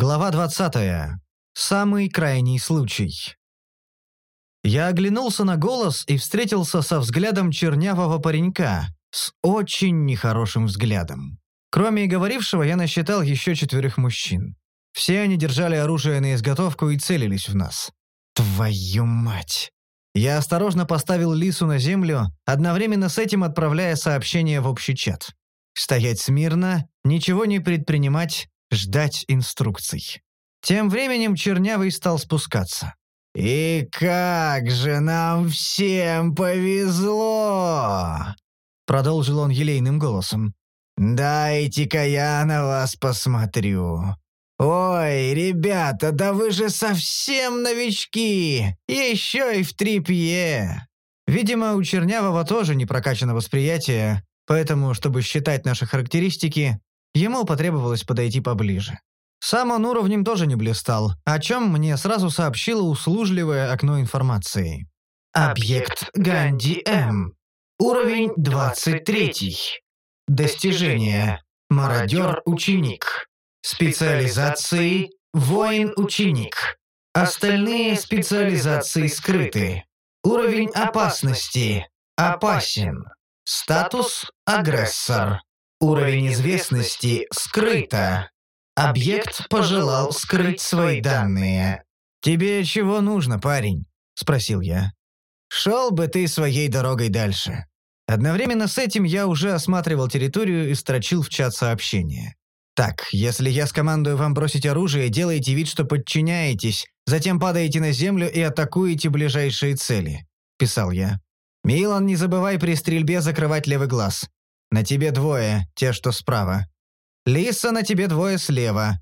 Глава 20. Самый крайний случай. Я оглянулся на голос и встретился со взглядом чернявого паренька, с очень нехорошим взглядом. Кроме говорившего, я насчитал еще четверых мужчин. Все они держали оружие на изготовку и целились в нас. Твою мать! Я осторожно поставил Лису на землю, одновременно с этим отправляя сообщение в общий чат. Стоять смирно, ничего не предпринимать, ждать инструкций. Тем временем Чернявый стал спускаться. «И как же нам всем повезло!» Продолжил он елейным голосом. «Дайте-ка я на вас посмотрю. Ой, ребята, да вы же совсем новички! Еще и в трипье!» Видимо, у Чернявого тоже не прокачано восприятие, поэтому, чтобы считать наши характеристики, Ему потребовалось подойти поближе. Сам он уровнем тоже не блистал, о чем мне сразу сообщило услужливое окно информации. Объект Ганди М. Уровень 23. Достижение. Мародер-ученик. Специализации Воин-ученик. Остальные специализации скрыты. Уровень опасности. Опасен. Статус Агрессор. Уровень известности скрыто. Объект пожелал скрыть свои данные. «Тебе чего нужно, парень?» – спросил я. «Шел бы ты своей дорогой дальше». Одновременно с этим я уже осматривал территорию и строчил в чат сообщения. «Так, если я скомандую вам бросить оружие, делайте вид, что подчиняетесь, затем падаете на землю и атакуете ближайшие цели», – писал я. «Милан, не забывай при стрельбе закрывать левый глаз. На тебе двое, те, что справа. Лиса, на тебе двое слева.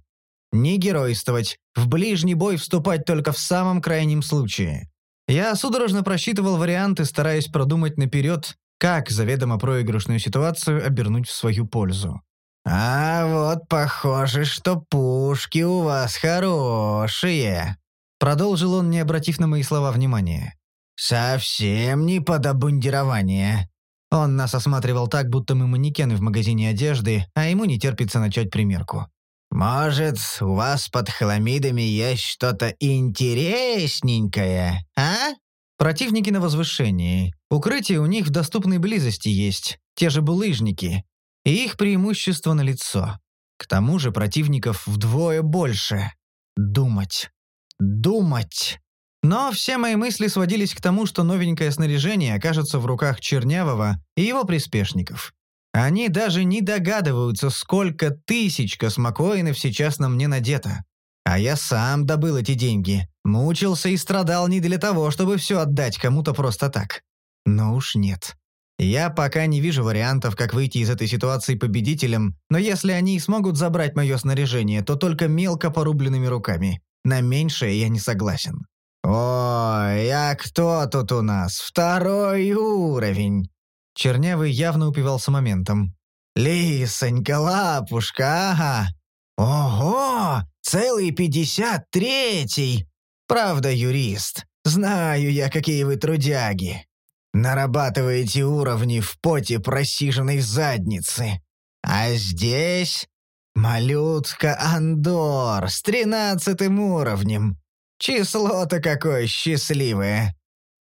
Не геройствовать, в ближний бой вступать только в самом крайнем случае. Я судорожно просчитывал варианты, стараясь продумать наперед, как заведомо проигрышную ситуацию обернуть в свою пользу. «А вот похоже, что пушки у вас хорошие», — продолжил он, не обратив на мои слова внимания. «Совсем не под обмундирование. Он нас осматривал так, будто мы манекены в магазине одежды, а ему не терпится начать примерку. «Может, у вас под хламидами есть что-то интересненькое, а?» Противники на возвышении. Укрытие у них в доступной близости есть, те же булыжники. И их преимущество на лицо. К тому же противников вдвое больше. Думать. Думать. Но все мои мысли сводились к тому, что новенькое снаряжение окажется в руках Чернявого и его приспешников. Они даже не догадываются, сколько тысяч космокоинов сейчас на мне надето. А я сам добыл эти деньги. Мучился и страдал не для того, чтобы все отдать кому-то просто так. Но уж нет. Я пока не вижу вариантов, как выйти из этой ситуации победителем, но если они смогут забрать мое снаряжение, то только мелко порубленными руками. На меньшее я не согласен. «Ой, а кто тут у нас? Второй уровень!» Чернявый явно упивался моментом. «Лисонька, лапушка, ага! Ого! Целый пятьдесят третий! Правда, юрист, знаю я, какие вы трудяги. Нарабатываете уровни в поте просиженной задницы. А здесь малютка Андор с тринадцатым уровнем. Число-то какое счастливое.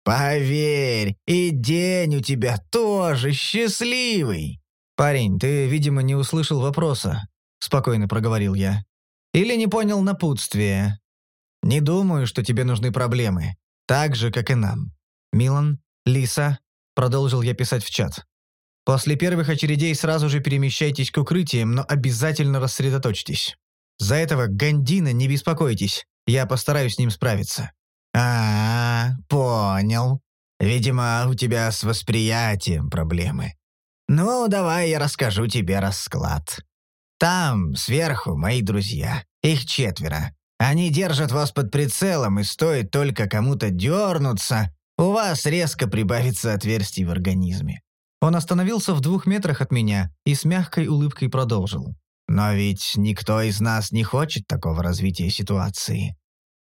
Поверь, и день у тебя тоже счастливый. Парень, ты, видимо, не услышал вопроса, спокойно проговорил я. Или не понял напутствия. Не думаю, что тебе нужны проблемы, так же, как и нам. Милан, Лиса, продолжил я писать в чат. После первых очередей сразу же перемещайтесь к укрытиям, но обязательно рассредоточьтесь. За этого Гандина не беспокойтесь. Я постараюсь с ним справиться». «А, -а понял. Видимо, у тебя с восприятием проблемы. Ну, давай я расскажу тебе расклад. Там, сверху, мои друзья. Их четверо. Они держат вас под прицелом, и стоит только кому-то дернуться, у вас резко прибавится отверстий в организме». Он остановился в двух метрах от меня и с мягкой улыбкой продолжил. Но ведь никто из нас не хочет такого развития ситуации.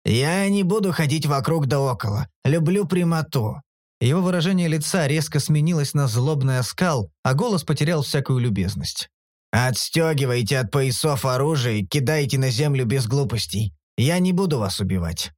Я не буду ходить вокруг да около. Люблю прямоту». Его выражение лица резко сменилось на злобный оскал, а голос потерял всякую любезность. «Отстегивайте от поясов оружие и кидайте на землю без глупостей. Я не буду вас убивать.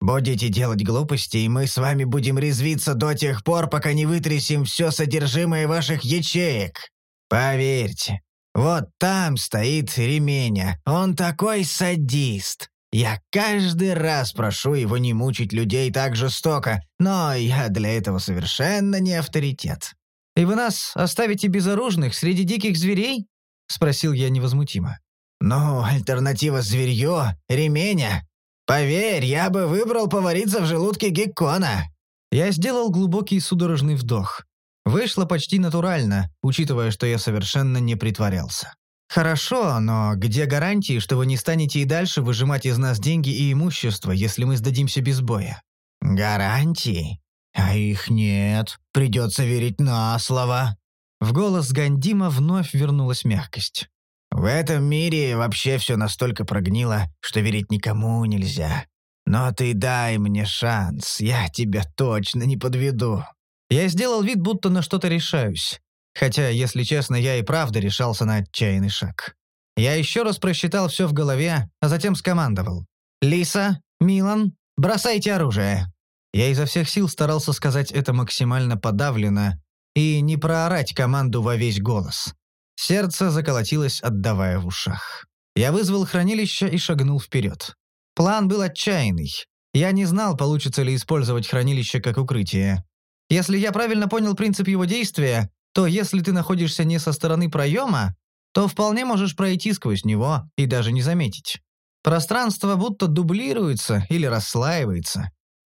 Будете делать глупости, и мы с вами будем резвиться до тех пор, пока не вытрясем все содержимое ваших ячеек. Поверьте, вот там стоит Ременя. Он такой садист. Я каждый раз прошу его не мучить людей так жестоко, но я для этого совершенно не авторитет. «И вы нас оставите безоружных среди диких зверей?» — спросил я невозмутимо. «Ну, альтернатива зверье, ременя. Поверь, я бы выбрал повариться в желудке геккона». Я сделал глубокий судорожный вдох. Вышло почти натурально, учитывая, что я совершенно не притворялся. «Хорошо, но где гарантии, что вы не станете и дальше выжимать из нас деньги и имущество, если мы сдадимся без боя?» «Гарантии? А их нет. Придется верить на слово». В голос Гандима вновь вернулась мягкость. В этом мире вообще все настолько прогнило, что верить никому нельзя. Но ты дай мне шанс, я тебя точно не подведу». Я сделал вид, будто на что-то решаюсь. Хотя, если честно, я и правда решался на отчаянный шаг. Я еще раз просчитал все в голове, а затем скомандовал. «Лиса, Милан, бросайте оружие!» Я изо всех сил старался сказать это максимально подавленно и не проорать команду во весь голос. Сердце заколотилось, отдавая в ушах. Я вызвал хранилище и шагнул вперед. План был отчаянный. Я не знал, получится ли использовать хранилище как укрытие. Если я правильно понял принцип его действия, то если ты находишься не со стороны проема, то вполне можешь пройти сквозь него и даже не заметить. Пространство будто дублируется или расслаивается.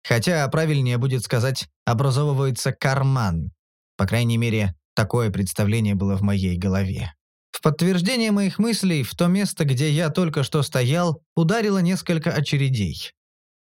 Хотя правильнее будет сказать «образовывается карман». По крайней мере, Такое представление было в моей голове. В подтверждение моих мыслей, в то место, где я только что стоял, ударило несколько очередей.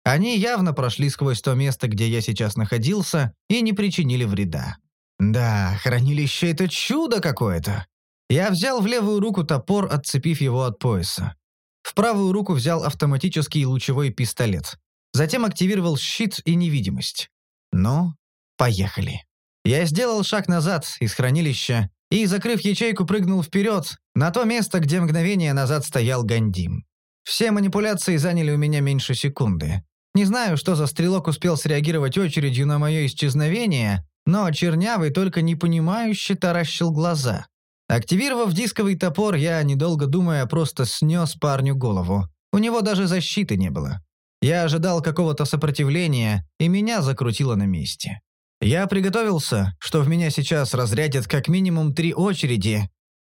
Они явно прошли сквозь то место, где я сейчас находился, и не причинили вреда. Да, хранилище — это чудо какое-то. Я взял в левую руку топор, отцепив его от пояса. В правую руку взял автоматический лучевой пистолет. Затем активировал щит и невидимость. Ну, поехали. Я сделал шаг назад из хранилища и, закрыв ячейку, прыгнул вперед, на то место, где мгновение назад стоял Гандим. Все манипуляции заняли у меня меньше секунды. Не знаю, что за стрелок успел среагировать очередью на мое исчезновение, но Чернявый только непонимающе таращил глаза. Активировав дисковый топор, я, недолго думая, просто снес парню голову. У него даже защиты не было. Я ожидал какого-то сопротивления, и меня закрутило на месте. Я приготовился, что в меня сейчас разрядят как минимум три очереди,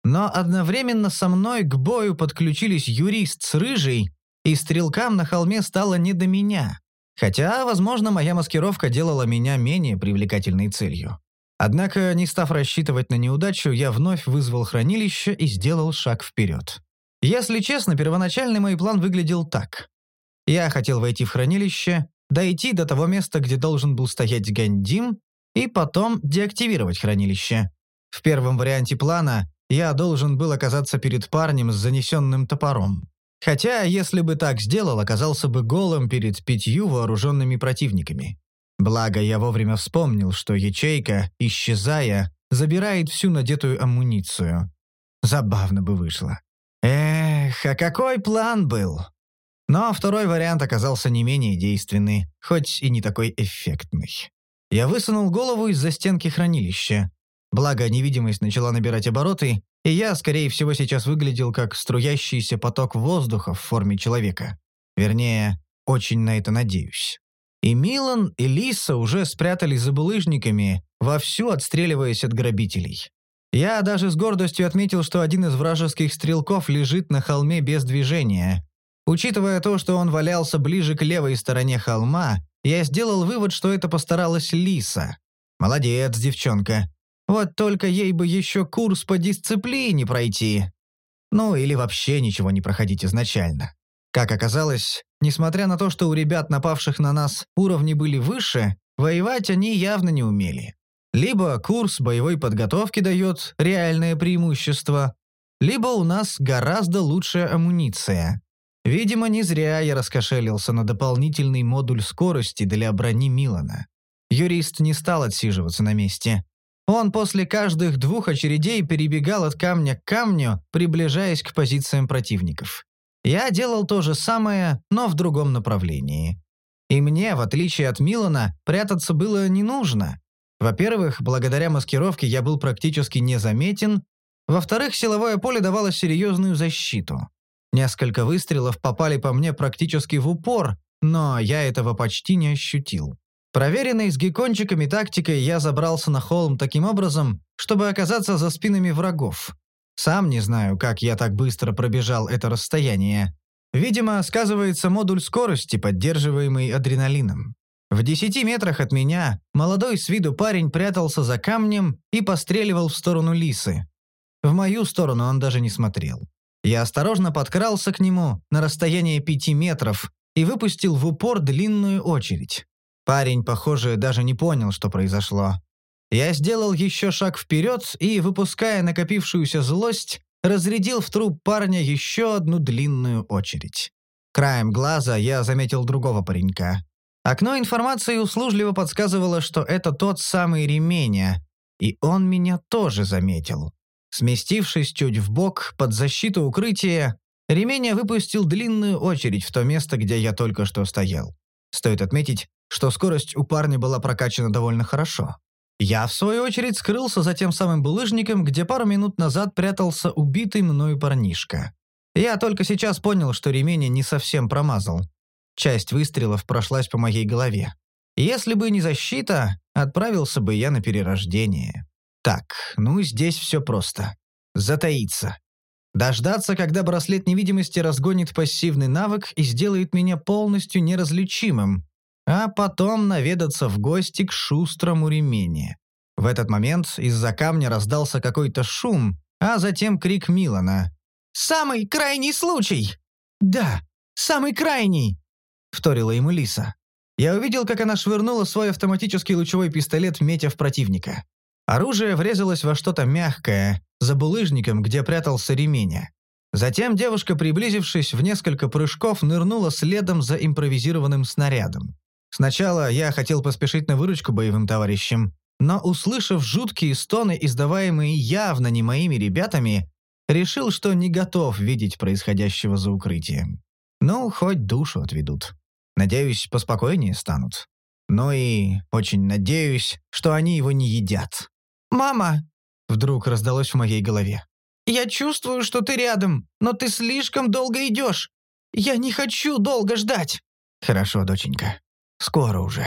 но одновременно со мной к бою подключились юрист с рыжей, и стрелкам на холме стало не до меня. Хотя, возможно, моя маскировка делала меня менее привлекательной целью. Однако, не став рассчитывать на неудачу, я вновь вызвал хранилище и сделал шаг вперед. Если честно, первоначальный мой план выглядел так. Я хотел войти в хранилище, дойти до того места, где должен был стоять Гандим, и потом деактивировать хранилище. В первом варианте плана я должен был оказаться перед парнем с занесенным топором. Хотя, если бы так сделал, оказался бы голым перед пятью вооруженными противниками. Благо, я вовремя вспомнил, что ячейка, исчезая, забирает всю надетую амуницию. Забавно бы вышло. Эх, а какой план был? Но второй вариант оказался не менее действенный, хоть и не такой эффектный. Я высунул голову из-за стенки хранилища. Благо, невидимость начала набирать обороты, и я, скорее всего, сейчас выглядел как струящийся поток воздуха в форме человека. Вернее, очень на это надеюсь. И Милан, и Лиса уже спрятались за булыжниками, вовсю отстреливаясь от грабителей. Я даже с гордостью отметил, что один из вражеских стрелков лежит на холме без движения, Учитывая то, что он валялся ближе к левой стороне холма, я сделал вывод, что это постаралась Лиса. Молодец, девчонка. Вот только ей бы еще курс по дисциплине пройти. Ну, или вообще ничего не проходить изначально. Как оказалось, несмотря на то, что у ребят, напавших на нас, уровни были выше, воевать они явно не умели. Либо курс боевой подготовки дает реальное преимущество, либо у нас гораздо лучшая амуниция. Видимо, не зря я раскошелился на дополнительный модуль скорости для брони Милана. Юрист не стал отсиживаться на месте. Он после каждых двух очередей перебегал от камня к камню, приближаясь к позициям противников. Я делал то же самое, но в другом направлении. И мне, в отличие от Милана, прятаться было не нужно. Во-первых, благодаря маскировке я был практически незаметен. Во-вторых, силовое поле давало серьезную защиту. Несколько выстрелов попали по мне практически в упор, но я этого почти не ощутил. Проверенной с геккончиками тактикой я забрался на холм таким образом, чтобы оказаться за спинами врагов. Сам не знаю, как я так быстро пробежал это расстояние. Видимо, сказывается модуль скорости, поддерживаемый адреналином. В десяти метрах от меня молодой с виду парень прятался за камнем и постреливал в сторону лисы. В мою сторону он даже не смотрел. Я осторожно подкрался к нему на расстояние пяти метров и выпустил в упор длинную очередь. Парень, похоже, даже не понял, что произошло. Я сделал еще шаг вперед и, выпуская накопившуюся злость, разрядил в труп парня еще одну длинную очередь. Краем глаза я заметил другого паренька. Окно информации услужливо подсказывало, что это тот самый Ременя, и он меня тоже заметил. Сместившись чуть вбок под защиту укрытия, Ременя выпустил длинную очередь в то место, где я только что стоял. Стоит отметить, что скорость у парня была прокачана довольно хорошо. Я, в свою очередь, скрылся за тем самым булыжником, где пару минут назад прятался убитый мною парнишка. Я только сейчас понял, что ремень не совсем промазал. Часть выстрелов прошлась по моей голове. Если бы не защита, отправился бы я на перерождение. Так, ну здесь все просто. Затаиться. Дождаться, когда браслет невидимости разгонит пассивный навык и сделает меня полностью неразличимым, а потом наведаться в гости к шустрому ремени. В этот момент из-за камня раздался какой-то шум, а затем крик Милана. «Самый крайний случай!» «Да, самый крайний!» — вторила ему Лиса. Я увидел, как она швырнула свой автоматический лучевой пистолет, метя в противника. Оружие врезалось во что-то мягкое, за булыжником, где прятался ременя. Затем девушка, приблизившись в несколько прыжков, нырнула следом за импровизированным снарядом. Сначала я хотел поспешить на выручку боевым товарищам, но, услышав жуткие стоны, издаваемые явно не моими ребятами, решил, что не готов видеть происходящего за укрытием. Ну, хоть душу отведут. Надеюсь, поспокойнее станут. Ну и очень надеюсь, что они его не едят. «Мама!» — вдруг раздалось в моей голове. «Я чувствую, что ты рядом, но ты слишком долго идешь. Я не хочу долго ждать». «Хорошо, доченька. Скоро уже.